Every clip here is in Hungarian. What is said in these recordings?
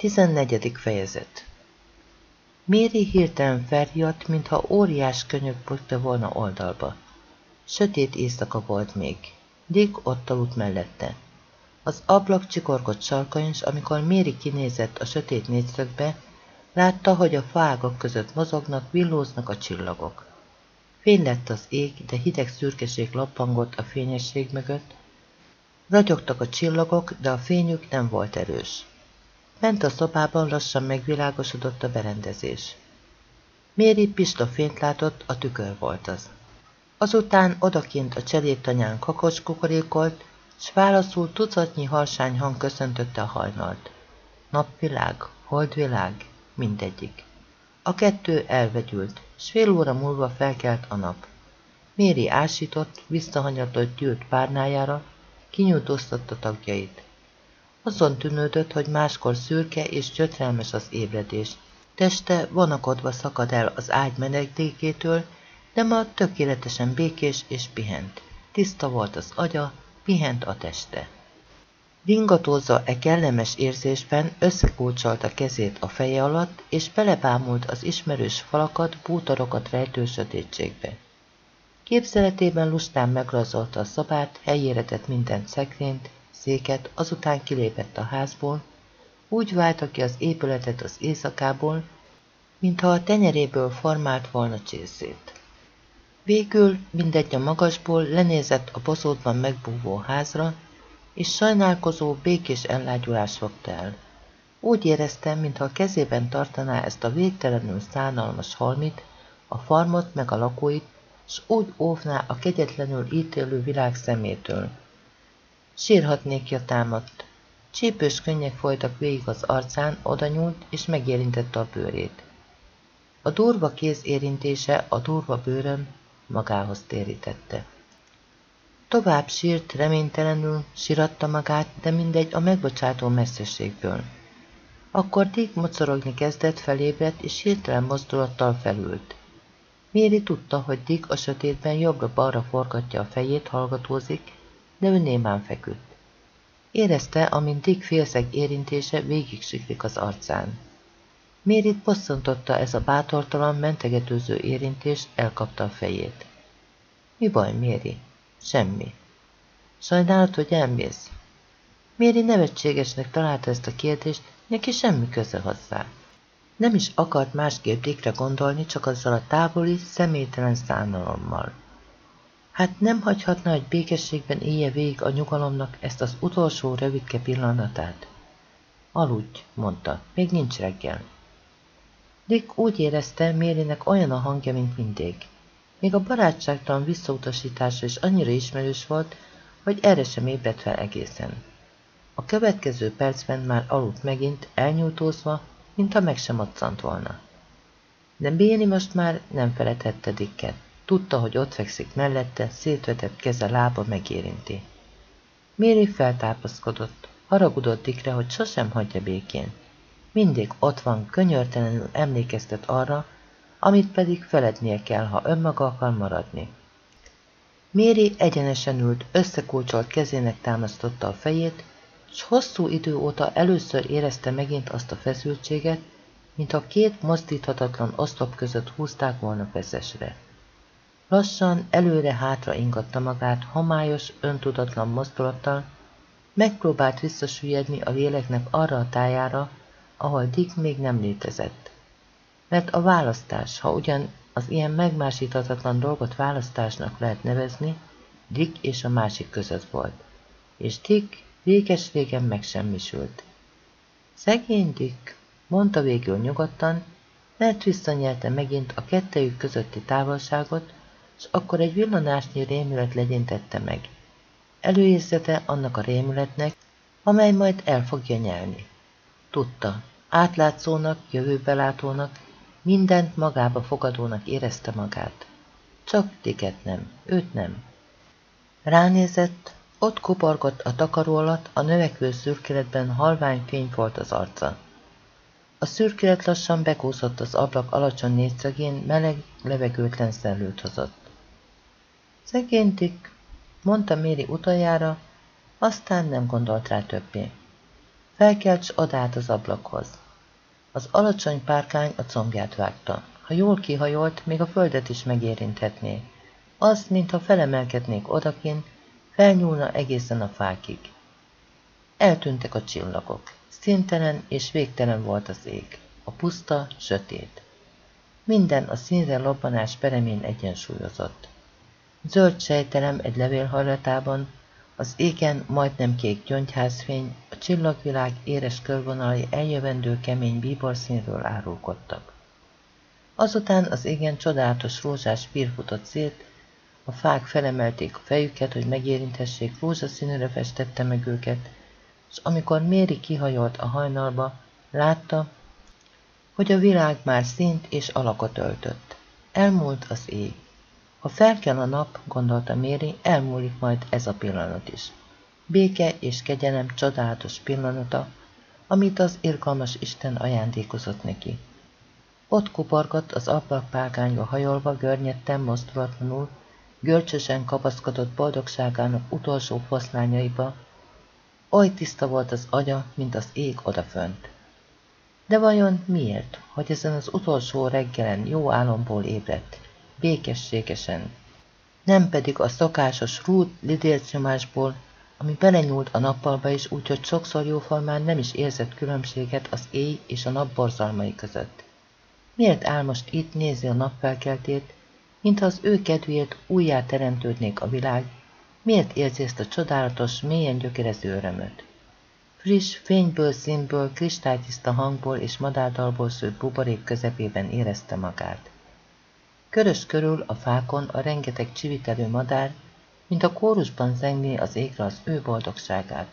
14. fejezet Méri hirtelen felriadt, mintha óriás könyök bökte volna oldalba. Sötét éjszaka volt még. Dick ott aludt mellette. Az ablak csikorgott sarkain, és amikor Méri kinézett a sötét négyszögbe, látta, hogy a fágak között mozognak, villóznak a csillagok. Fény lett az ég, de hideg szürkeség lappangott a fényesség mögött. Ragyogtak a csillagok, de a fényük nem volt erős. Bent a szobában lassan megvilágosodott a berendezés. Méri pista fényt látott, a tükör volt az. Azután odakint a cselédtanyán kakos kukorékolt, s válaszul tucatnyi harsány hang köszöntötte a hajnalt. Napvilág, holdvilág, mindegyik. A kettő elvegyült, s fél óra múlva felkelt a nap. Méri ásított, visszahanyatott gyűlt párnájára, kinyújtóztatta tagjait. Azon tűnődött, hogy máskor szürke és gyötrelmes az ébredés. Teste vonakodva szakad el az ágy menedékétől, de ma tökéletesen békés és pihent. Tiszta volt az agya, pihent a teste. Ringatózza e kellemes érzésben összekulcsolta kezét a feje alatt, és belebámult az ismerős falakat, bútorokat rejtő sötétségbe. Képzeletében lustán megrajzolta a szobát, helyére tett mindent szekrényt, széket, azután kilépett a házból, úgy válta ki az épületet az éjszakából, mintha a tenyeréből formált volna csészét. Végül mindegy a magasból lenézett a bozótban megbúvó házra, és sajnálkozó, békés ellágyulás fogta el. Úgy éreztem, mintha a kezében tartaná ezt a végtelenül szánalmas halmit, a farmot meg a lakóit, s úgy óvná a kegyetlenül ítélő világ szemétől. Sírhatnékja támadt. Csípős könnyek folytak végig az arcán, oda nyúlt és megérintette a bőrét. A durva kéz érintése a durva bőrön magához térítette. Tovább sírt reménytelenül, siratta magát, de mindegy a megbocsátó messzeségből. Akkor Dick mocorogni kezdett, felébredt, és hirtelen mozdulattal felült. Méri tudta, hogy Dick a sötétben jobbra-balra forgatja a fejét, hallgatózik, de ő némán feküdt. Érezte, amint Dick félszeg érintése végig siklik az arcán. Mérit bosszantotta ez a bátortalan, mentegetőző érintés, elkapta a fejét. Mi baj, Méri? Semmi. Sajnálod, hogy elmész? Méri nevetségesnek találta ezt a kérdést, neki semmi köze hozzá. Nem is akart másképp Dickre gondolni, csak azzal a távoli, személytelen szánalommal. Hát nem hagyhatna, hogy békességben élje végig a nyugalomnak ezt az utolsó rövidke pillanatát? Aludj, mondta, még nincs reggel. Dick úgy érezte, Mérinek olyan a hangja, mint mindig. Még a barátságtalan visszautasítása is annyira ismerős volt, hogy erre sem ébredt fel egészen. A következő percben már aludt megint, elnyújtózva, mintha meg sem volna. De Béni most már nem feledhette Dicket. Tudta, hogy ott fekszik mellette, szétvetett keze lába megérinti. Méri feltápaszkodott, haragudott Dickre, hogy sosem hagyja békén. Mindig ott van, könyörtelenül emlékeztet arra, amit pedig felednie kell, ha önmaga akar maradni. Méri egyenesen ült, összekulcsolt kezének támasztotta a fejét, s hosszú idő óta először érezte megint azt a feszültséget, mintha két mozdíthatatlan oszlop között húzták volna feszesre. Lassan előre-hátra ingatta magát, homályos, öntudatlan mozdulattal, megpróbált visszasüllyedni a léleknek arra a tájára, ahol Dick még nem létezett. Mert a választás, ha ugyan az ilyen megmásíthatatlan dolgot választásnak lehet nevezni, Dick és a másik között volt. És Dick réges-régen megsemmisült. Szegény Dick, mondta végül nyugodtan, mert visszanyelte megint a kettejük közötti távolságot, és akkor egy villanásnyi rémület legyintette meg. Előérzete annak a rémületnek, amely majd el fogja nyelni. Tudta, átlátszónak, jövőbelátónak, mindent magába fogadónak érezte magát. Csak Dicket nem, őt nem. Ránézett, ott kuporgott a takaró alatt, a növekvő szürkeletben halvány fény volt az arca. A szürkelet lassan bekúszott az ablak alacsony négyszögén, meleg, levegőtlen szellőt hozott. Szegénytik, mondta Méri utoljára, aztán nem gondolt rá többé. Felkelt, s odállt az ablakhoz. Az alacsony párkány a combját vágta. Ha jól kihajolt, még a földet is megérinthetné. Az, mintha felemelkednék odakin, felnyúlna egészen a fákig. Eltűntek a csillagok. Szintelen és végtelen volt az ég. A puszta, sötét. Minden a színre lobbanás peremén egyensúlyozott. Zöld sejtelem egy levél hajlatában, az égen majdnem kék gyöngyházfény, a csillagvilág éres körvonalai eljövendő kemény bíborszínről árulkodtak. Azután az égen csodálatos rózsás pír futott szét, a fák felemelték a fejüket, hogy megérinthessék, rózsaszínűre festette meg őket, és amikor Méri kihajolt a hajnalba, látta, hogy a világ már szint és alakot öltött. Elmúlt az ég. Ha felkel a nap, gondolta Méri, elmúlik majd ez a pillanat is. Béke és kegyelem csodálatos pillanata, amit az irgalmas Isten ajándékozott neki. Ott kuporgott az ablakpágányba hajolva, görnyetten, mozdulatlanul, görcsösen kapaszkodott boldogságának utolsó foszlányaiba, oly tiszta volt az agya, mint az ég odafönt. De vajon miért, hogy ezen az utolsó reggelen jó álomból ébredt, békességesen, nem pedig a szokásos rút lidércnyomásból, ami belenyúlt a nappalba is, úgyhogy sokszor jóformán nem is érzett különbséget az éj és a nap borzalmai között. Miért áll most itt nézi a napfelkeltét, mintha az ő kedvéért újjá teremtődnék a világ, miért érzi ezt a csodálatos, mélyen gyökerező örömöt? Friss, fényből, színből, kristálytiszta hangból és madárdalból szőtt buborék közepében érezte magát. Körös körül a fákon a rengeteg csivitelő madár, mint a kórusban zengné az égre az ő boldogságát.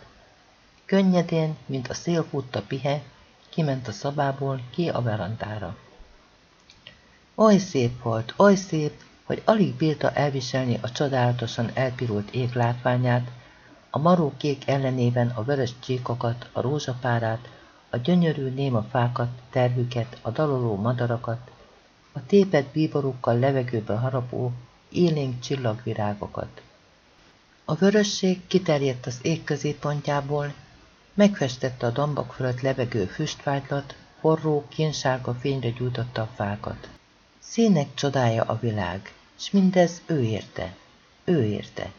Könnyedén, mint a szél futta pihe, kiment a szabából ki a verandára. Oly szép volt, oly szép, hogy alig bírta elviselni a csodálatosan elpirult ég látványát, a maró kék ellenében a vörös csíkokat, a rózsapárát, a gyönyörű néma fákat, terhüket, a daloló madarakat, a tépet bíborukkal levegőbe harapó, élénk csillagvirágokat. A vörösség kiterjedt az ég középpontjából, megfestette a dombok fölött levegő füstvágylat, forró, kénsárga fényre gyújtotta a fákat. Színek csodája a világ, s mindez ő érte, ő érte.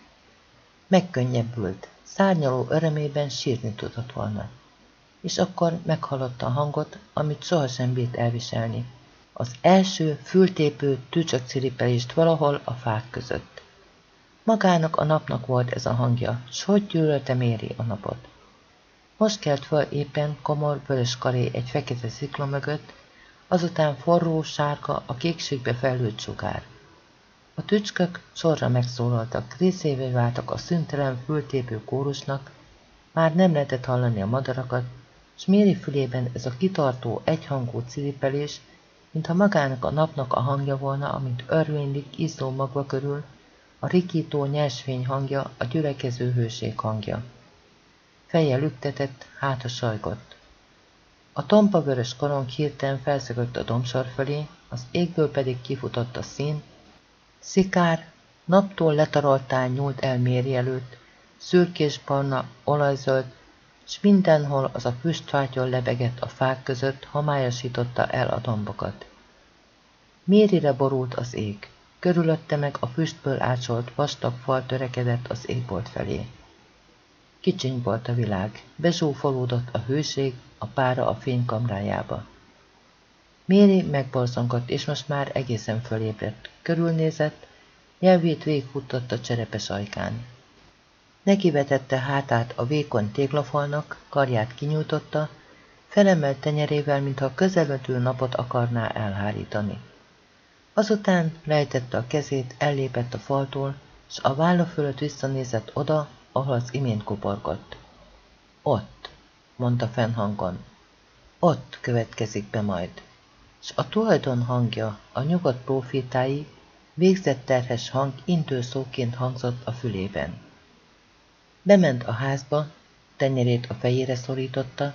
Megkönnyebbült, szárnyaló örömében sírni tudott volna. És akkor meghallotta a hangot, amit sohasem bírt elviselni. Az első fültépő tücsökciripelést valahol a fák között. Magának a napnak volt ez a hangja, s hogy gyűlölte méri a napot. Most kelt föl éppen komor vörös karé egy fekete szikla mögött, azután forró, sárga, a kékségbe fejlődt sugár. A tücskök sorra megszólaltak, részévé váltak a szüntelen fültépő kórusnak, már nem lehetett hallani a madarakat, s Méri fülében ez a kitartó, egyhangú ciripelés, mintha magának a napnak a hangja volna, amint örvénylik, izzó magva körül, a rikító nyersvény hangja, a gyülekező hőség hangja. Feje lüktetett, háta sajgott. A tompa vörös korong hirtelen felszögött a dombsor fölé, az égből pedig kifutott a szín, Szikár, naptól letaroltán nyúlt el Méri előtt, szürkés-barna, olajzöld, s mindenhol az a füstfátyol lebegett a fák között, homályosította el a dombokat. Mérire borult az ég, körülötte meg a füstből ácsolt vastag fal törekedett az égbolt felé. Kicsiny volt a világ, bezsúfolódott a hőség, a pára a fénykamrájába. Méri megborzongott, és most már egészen fölébredt. Körülnézett, nyelvét végigfutott a cserepes ajkán. Nekivetette hátát a vékony téglafalnak, karját kinyújtotta, felemelt tenyerével, mintha közelötő napot akarná elhárítani. Azután lejtette a kezét, ellépett a faltól, s a válla fölött visszanézett oda, ahol az imént kuporgott. Ott, mondta fennhangon. Ott következik be majd s a tulajdon hangja, a nyugodt profétái, végzett terhes hang intőszóként hangzott a fülében. Bement a házba, tenyerét a fejére szorította,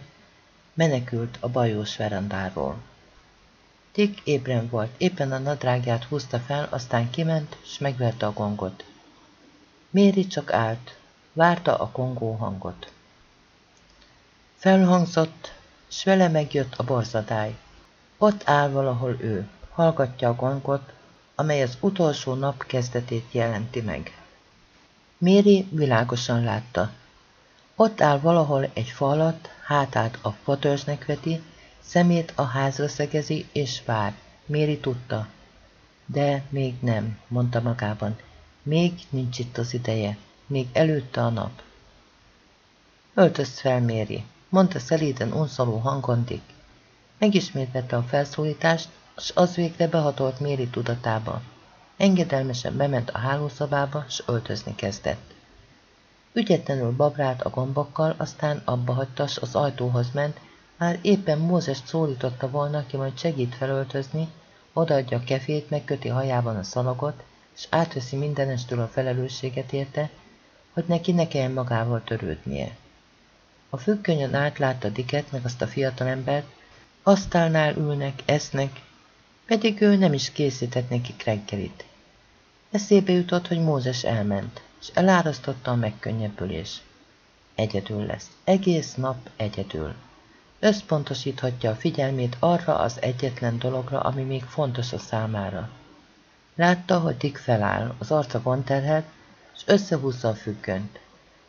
menekült a bajós verandáról. Tick ébren volt, éppen a nadrágját húzta fel, aztán kiment, s megverte a gongot. Méri csak állt, várta a kongó hangot. Felhangzott, s vele megjött a borzadály. Ott áll valahol ő, hallgatja a gongot, amely az utolsó nap kezdetét jelenti meg. Méri világosan látta. Ott áll valahol egy falat, hátát a fatörzsnek veti, szemét a házra szegezi, és vár. Méri tudta. De még nem, mondta magában. Még nincs itt az ideje. Még előtte a nap. Öltözt fel, Méri, mondta szelíden unszoló hangon Dick. Megismételte a felszólítást, s az végre behatolt Méri tudatába. Engedelmesen bement a hálószobába, s öltözni kezdett. Ügyetlenül babrált a gombokkal, aztán abba hagyta, az ajtóhoz ment, már éppen Mózes szólította volna, ki majd segít felöltözni, odaadja a kefét, megköti hajában a szalagot, és átveszi mindenestől a felelősséget érte, hogy neki ne kelljen magával törődnie. A függönyön átlátta Diket meg azt a fiatalembert, asztalnál ülnek, esznek, pedig ő nem is készített nekik reggelit. Eszébe jutott, hogy Mózes elment, és elárasztotta a megkönnyebbülés. Egyedül lesz, egész nap egyedül. Összpontosíthatja a figyelmét arra az egyetlen dologra, ami még fontos a számára. Látta, hogy Dick feláll, az arca gonterhet, és összehúzza a függönyt.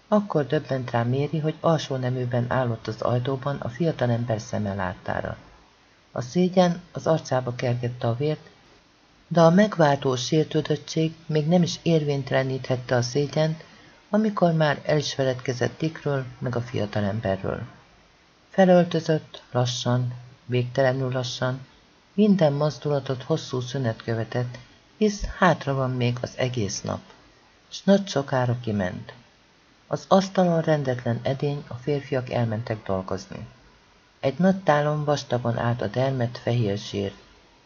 Akkor döbbent rá Méri, hogy alsó neműben állott az ajtóban a fiatalember szeme láttára. A szégyen az arcába kergette a vért, de a megváltó sértődöttség még nem is érvényteleníthette a szégyent, amikor már el is feledkezett Dickről, meg a fiatalemberről. Felöltözött, lassan, végtelenül lassan, minden mozdulatot hosszú szünet követett, hisz hátra van még az egész nap, s nagy sokára kiment. Az asztalon rendetlen edény, a férfiak elmentek dolgozni. Egy nagy tálon vastagon állt a dermet fehér zsír.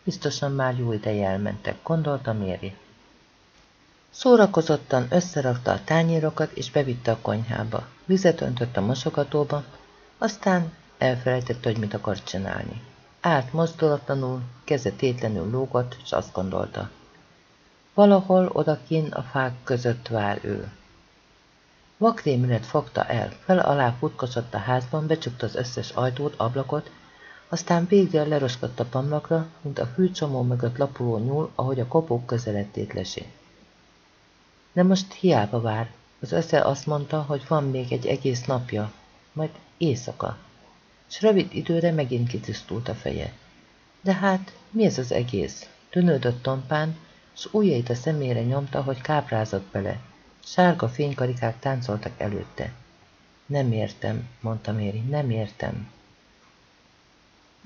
Biztosan már jó ideje elmentek, gondolta Méri. Szórakozottan összerakta a tányérokat, és bevitte a konyhába. Vizet öntött a mosogatóba, aztán elfelejtette, hogy mit akar csinálni. Állt mozdulatlanul, keze tétlenül lógott, és azt gondolta. Valahol odakin a fák között vár ő. Vakrémület fogta el, fel alá futkosott a házban, becsukta az összes ajtót, ablakot, aztán végre leroskott a pamlakra, mint a fűcsomó mögött lapuló nyúl, ahogy a kopók közeledtét lesi. De most hiába vár. Az össze azt mondta, hogy van még egy egész napja, majd éjszaka. S rövid időre megint kitisztult a feje. De hát, mi ez az egész? Tűnődött tompán, s ujjait a szemére nyomta, hogy káprázott bele. Sárga fénykarikák táncoltak előtte. Nem értem, mondta Méri, nem értem.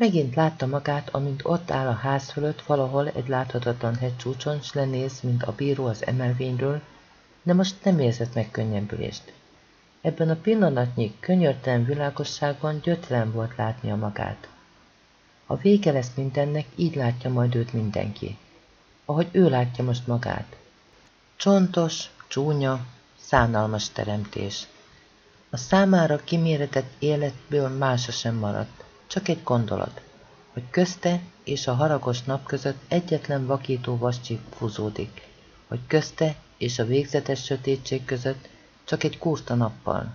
Megint látta magát, amint ott áll a ház fölött valahol egy láthatatlan hegycsúcson, s lenéz, mint a bíró az emelvényről, de most nem érzett meg könnyebbülést. Ebben a pillanatnyi, könyörtelen világosságban gyötrelem volt látnia magát. A vége lesz mindennek, így látja majd őt mindenki. Ahogy ő látja most magát. Csontos, csúnya, szánalmas teremtés. A számára kiméretett életből mása sem maradt, csak egy gondolat, hogy közte és a haragos nap között egyetlen vakító vascsík fúzódik, hogy közte és a végzetes sötétség között csak egy kurta nappal.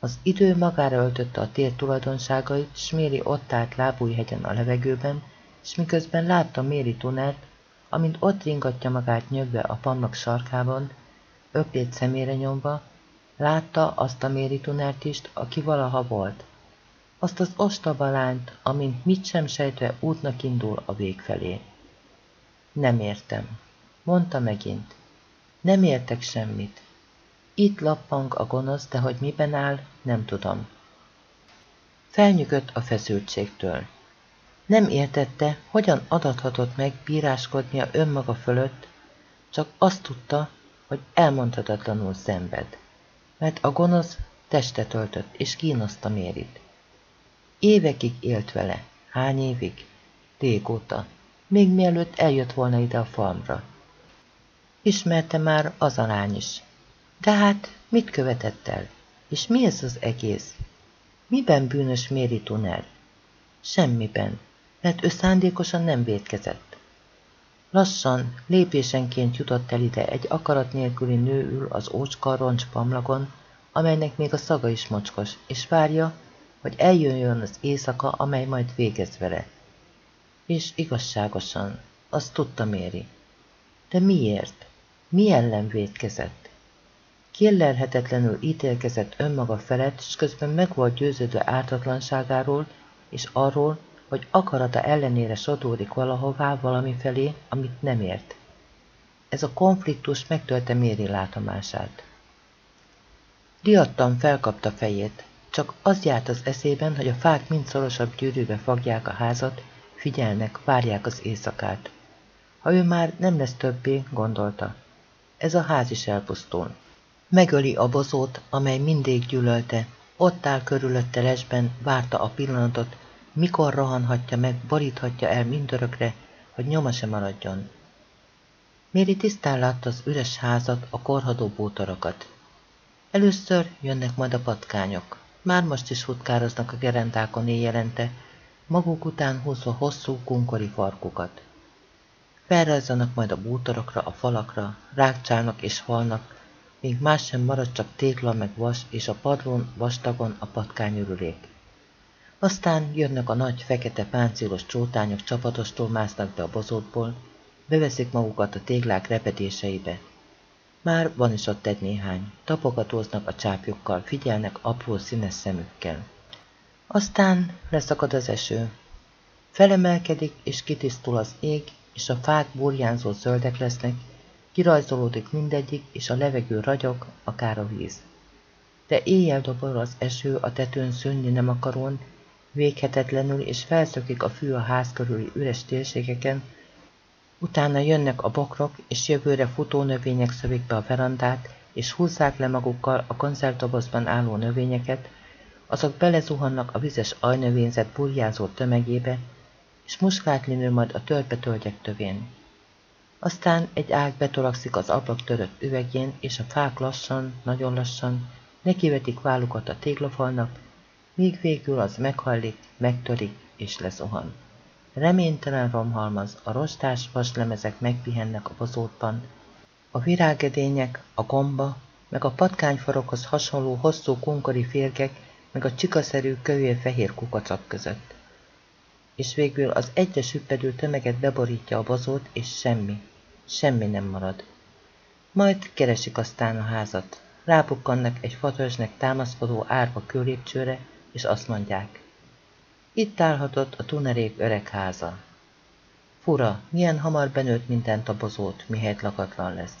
Az idő magára öltötte a tér tulajdonságait, s Méri ott állt lábújhegyen a levegőben, és miközben látta Méri Tunert, amint ott ringatja magát nyögve a pannok sarkában, öklét szemére nyomva, látta azt a Méri Tunert is, aki valaha volt. Azt az ostoba lányt, amint mit sem sejtve útnak indul a vég felé. Nem értem, mondta megint. Nem értek semmit. Itt lappang a gonosz, de hogy miben áll, nem tudom. Felnyugodott a feszültségtől. Nem értette, hogyan adathatott meg bíráskodnia önmaga fölött, csak azt tudta, hogy elmondhatatlanul szenved, mert a gonosz testet öltött és kínoszta Mérit. Évekig élt vele. Hány évig? Régóta. Még mielőtt eljött volna ide a falmra. Ismerte már az a lány is. De hát, mit követett el? És mi ez az egész? Miben bűnös Méri Tunel? Semmiben, mert ő szándékosan nem védkezett. Lassan, lépésenként jutott el ide egy akarat nélküli nő ül az ócska roncs pamlagon, amelynek még a szaga is mocskos, és várja, hogy eljöjjön az éjszaka, amely majd végez vele. És igazságosan, azt tudta Méri. De miért? Mi ellen védkezett? Kérlelhetetlenül ítélkezett önmaga felett, és közben meg volt győződve ártatlanságáról, és arról, hogy akarata ellenére sodódik valahová valami felé, amit nem ért. Ez a konfliktus megtölte Méri látomását. Riadtan felkapta fejét, csak az járt az eszében, hogy a fák mind szorosabb gyűrűbe fogják a házat, figyelnek, várják az éjszakát. Ha ő már nem lesz többé, gondolta. Ez a ház is elpusztul. Megöli a bozót, amely mindig gyűlölte. Ott áll körülötte lesben, várta a pillanatot, mikor rohanhatja meg, boríthatja el mindörökre, hogy nyoma se maradjon. Méri tisztán látta az üres házat, a korhadó bútorokat. Először jönnek majd a patkányok. Már most is futkároznak a gerendákon éjjelente, maguk után húzva hosszú, kunkori farkukat. Felrajzanak majd a bútorokra, a falakra, rákcsálnak és halnak, míg más sem marad, csak tégla meg vas, és a padlón vastagon a patkányürülék. Aztán jönnek a nagy, fekete páncélos csótányok csapatostól másznak be a bozótból, beveszik magukat a téglák repedéseibe. Már van is ott egy néhány, tapogatóznak a csápjukkal, figyelnek apró színes szemükkel. Aztán leszakad az eső. Felemelkedik és kitisztul az ég, és a fák burjánzó zöldek lesznek, kirajzolódik mindegyik, és a levegő ragyog, akár a víz. De éjjel dobol az eső a tetőn szűnni nem akaron, véghetetlenül, és felszökik a fű a ház körüli üres térségeken, utána jönnek a bokrok, és jövőre futó növények szövik be a verandát, és húzzák le magukkal a konzervdobozban álló növényeket, azok belezuhannak a vizes ajnövényzet burjázó tömegébe, és muskátli nő majd a törpetölgyek tövén. Aztán egy ág betolakszik az ablak törött üvegjén, és a fák lassan, nagyon lassan nekivetik vállukat a téglafalnak, míg végül az meghajlik, megtörik és lezuhan. Reménytelen romhalmaz, a rostás vaslemezek megpihennek a bozótban, a virágedények, a gomba, meg a patkányfarokhoz hasonló hosszú kunkori férgek, meg a csikaszerű kövér fehér kukacak között. És végül az egyre süppedő tömeget beborítja a bozót, és semmi, semmi nem marad. Majd keresik aztán a házat, rábukkannak egy fatörzsnek támaszkodó árva kőlépcsőre, és azt mondják. Itt állhatott a tunerék öreg háza. Fura, milyen hamar benőtt minden tabozót, mihelyt lakatlan lesz.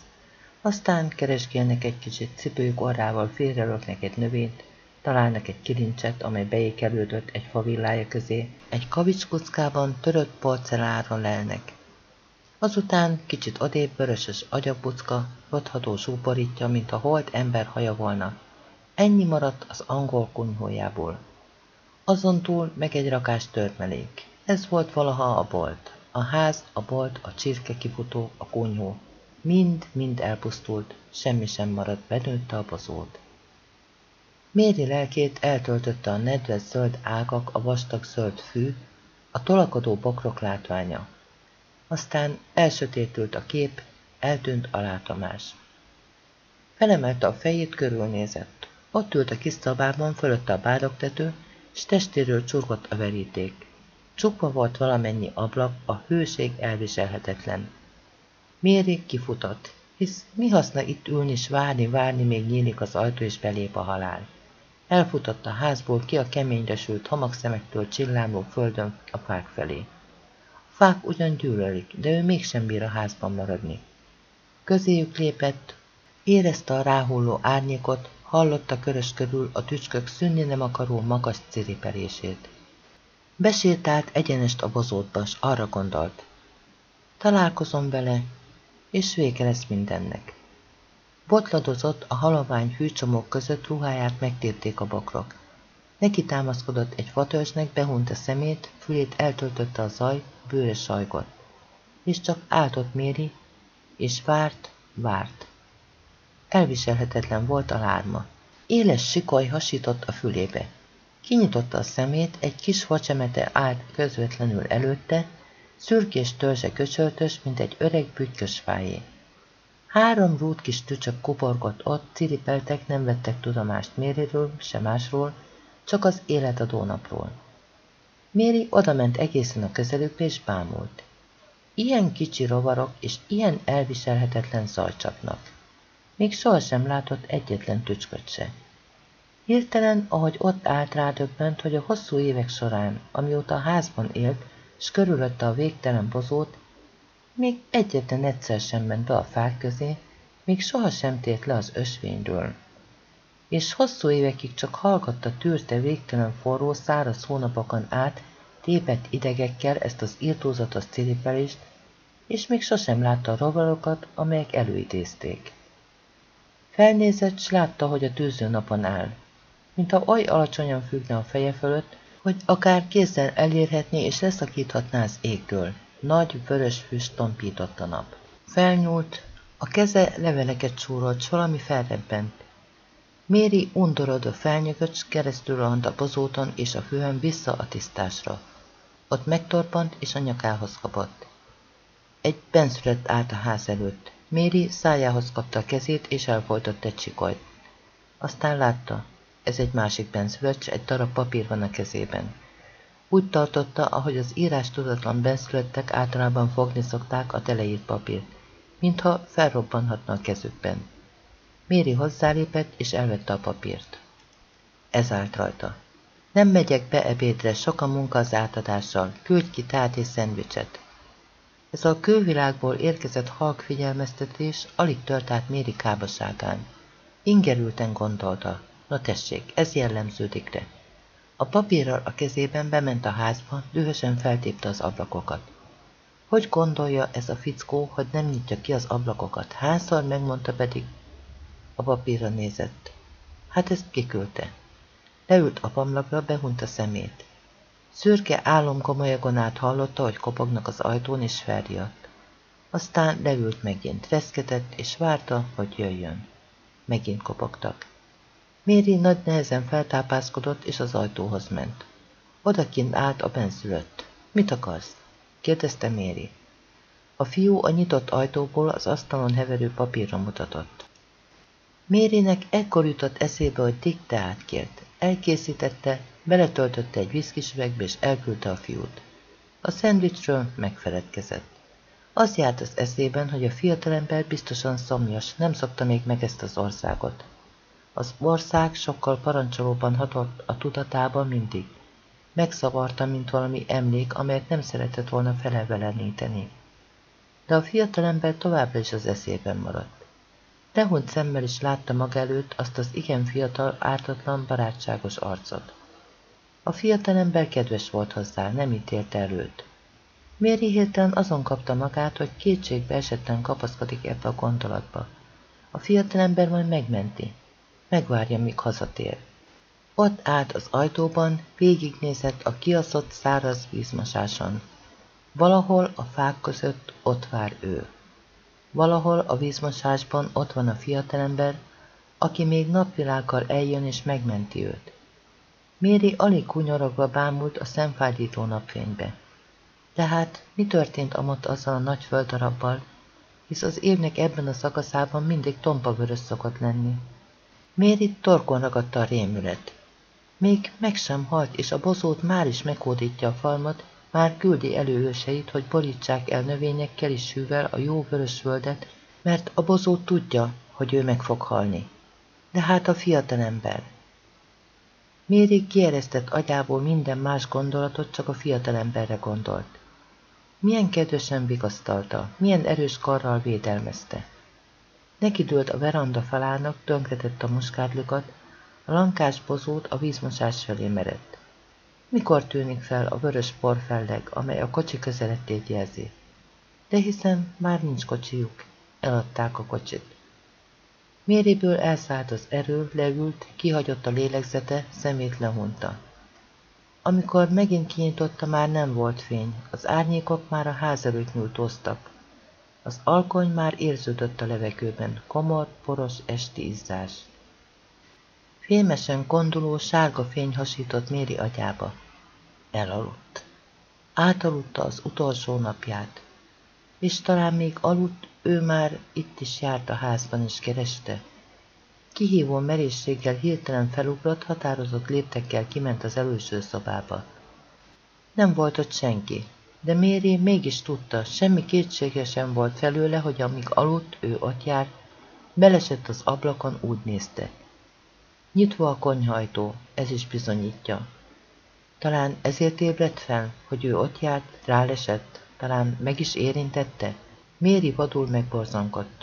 Aztán keresgélnek egy kicsit, cipőjük orrával félrelöknek egy növényt, találnak egy kilincset, amely beékelődött egy favillája közé, egy kavicskockában törött porcelánra lelnek. Azután kicsit odébb vörösös agyabucka, rotható súporítja, mint a holt ember haja volna, Ennyi maradt az angol kunyhójából. Azon túl meg egy rakás törmelék. Ez volt valaha a bolt. A ház, a bolt, a csirke kifutó, a kunyhó. Mind-mind elpusztult, semmi sem maradt, benőtte a bozót. Méri lelkét eltöltötte a nedves zöld ágak, a vastag zöld fű, a tolakodó bokrok látványa. Aztán elsötétült a kép, eltűnt a látomás. Felemelte a fejét, körülnézett. Ott ült a kis szabában, fölötte a bádogtető, s testéről csurgott a veríték. Csukva volt valamennyi ablak, a hőség elviselhetetlen. Mérik kifutott, hisz mi haszna itt ülni s várni, várni, még nyílik az ajtó és belép a halál. Elfutott a házból ki a keményre sült hamakszemektől csillámló földön a fák felé. A fák ugyan gyűlölik, de ő mégsem bír a házban maradni. Közéjük lépett, érezte a ráhulló árnyékot, hallotta körös körül a tücskök szűnni nem akaró magas ciripelését. Besétált egyenest a bozótba, s arra gondolt. Találkozom vele, és vége lesz mindennek. Botladozott a halovány fűcsomók között ruháját megtépték a bokrok. Neki támaszkodott egy fatörzsnek, behunta szemét, fülét eltöltötte a zaj, bőre sajgott. És csak áltott méri, és várt, várt. Elviselhetetlen volt a lárma. Éles sikoly hasított a fülébe. Kinyitotta a szemét, egy kis facsemete állt közvetlenül előtte, szürkés törzse köcsöltös, mint egy öreg bütykös fájé. Három rút kis tücsök kuporgott ott, ciripeltek, nem vettek tudomást Mériről, se másról, csak az életadó napról. Méri odament egészen a közelükbe és bámult. Ilyen kicsi rovarok és ilyen elviselhetetlen zajcsapnak. Még sohasem látott egyetlen tücsköt se. Hirtelen, ahogy ott állt rádöbbent, hogy a hosszú évek során, amióta a házban élt, s körülötte a végtelen bozót, még egyetlen egyszer sem ment be a fák közé, még sohasem tért le az ösvényről. És hosszú évekig csak hallgatta tűrte végtelen forró, száraz hónapokon át, tépett idegekkel ezt az írtózatos ciripelést, és még sosem látta a rovarokat, amelyek előidézték. Felnézett, s látta, hogy a tűző napon áll, mintha oly alacsonyan függne a feje fölött, hogy akár kézzel elérhetné és leszakíthatná az égről. Nagy, vörös füst tompított a nap. Felnyúlt, a keze leveleket súrolt, s valami felrebbent. Méri undorodva felnyögött, s keresztül rohant a bozóton és a főhön vissza a tisztásra. Ott megtorpant, és a nyakához kapott. Egy benszület állt a ház előtt. Méri szájához kapta a kezét, és elfolytott egy sikolyt. Aztán látta, ez egy másik benszülött, egy darab papír van a kezében. Úgy tartotta, ahogy az írás tudatlan benszülöttek általában fogni szokták a teleírt papírt, mintha felrobbanhatna a kezükben. Méri hozzálépett, és elvette a papírt. Ez állt rajta. Nem megyek be ebédre, sok a munka az átadással, küldj ki tát és szendvicset. Ez a külvilágból érkezett halk figyelmeztetés alig tört át Méri kábaságán. Ingerülten gondolta, na tessék, ez jellemződik re. A papírral a kezében bement a házba, dühösen feltépte az ablakokat. Hogy gondolja ez a fickó, hogy nem nyitja ki az ablakokat? Hányszor megmondta pedig? A papírra nézett. Hát ezt kiküldte. Leült a pamlakra, behunt a szemét. Szürke álomkomolyagon át hallotta, hogy kopognak az ajtón, és felriadt. Aztán leült megint, reszketett, és várta, hogy jöjjön. Megint kopogtak. Méri nagy nehezen feltápászkodott, és az ajtóhoz ment. Odakint állt a benszülött. Mit akarsz? kérdezte Méri. A fiú a nyitott ajtóból az asztalon heverő papírra mutatott. Mérinek ekkor jutott eszébe, hogy Dick teát kért. Elkészítette, beletöltötte egy viszkis üvegbe, és elküldte a fiút. A szendvicsről megfeledkezett. Az járt az eszében, hogy a fiatalember biztosan szomjas, nem szokta még meg ezt az országot. Az ország sokkal parancsolóban hatott a tudatában mindig. Megszavarta, mint valami emlék, amelyet nem szeretett volna feleveleníteni. De a fiatalember továbbra is az eszében maradt. Dehunt szemmel is látta maga előtt azt az igen fiatal, ártatlan, barátságos arcot. A fiatalember kedves volt hozzá, nem ítélte előtt. Méri hirtelen azon kapta magát, hogy kétségbe esetten kapaszkodik ebbe a gondolatba. A fiatalember majd megmenti. Megvárja, míg hazatér. Ott állt az ajtóban, végignézett a kiaszott száraz vízmosáson. Valahol a fák között ott vár ő. Valahol a vízmosásban ott van a fiatalember, aki még napvilággal eljön és megmenti őt. Méri alig kunyorogva bámult a szemfájdító napfénybe. Tehát mi történt amott azzal a nagy földarabbal, hisz az évnek ebben a szakaszában mindig tompa vörös szokott lenni. Méri torkon ragadta a rémület. Még meg sem halt, és a bozót már is meghódítja a falmat, már küldi előőseit, hogy borítsák el növényekkel és sűvel a jó vörös földet, mert a bozó tudja, hogy ő meg fog halni. De hát a fiatalember. Méri kieresztett agyából minden más gondolatot, csak a fiatalemberre gondolt. Milyen kedvesen vigasztalta, milyen erős karral védelmezte. Nekidőlt a veranda falának, tönkretett a muskátlukat, a lankás bozót a vízmosás felé merett. Mikor tűnik fel a vörös porfelleg, amely a kocsi közelettét jelzi? De hiszen már nincs kocsijuk, eladták a kocsit. Mériből elszállt az erő, leült, kihagyott a lélegzete, szemét lehunta. Amikor megint kinyitotta, már nem volt fény, az árnyékok már a ház előtt nyújtóztak. Az alkony már érződött a levegőben, komor, poros esti izzás. Fémesen konduló, sárga fény hasított Méri agyába. Elaludt. Átaludta az utolsó napját. És talán még aludt, ő már itt is járt a házban és kereste. Kihívó merészséggel hirtelen felugrott, határozott léptekkel kiment az előső szobába. Nem volt ott senki, de Méri mégis tudta, semmi kétsége sem volt felőle, hogy amíg aludt, ő ott jár, belesett az ablakon, úgy nézte. Nyitva a konyhajtó, ez is bizonyítja. Talán ezért ébredt fel, hogy ő ott járt, rálesett, talán meg is érintette. Méri vadul megborzankodott.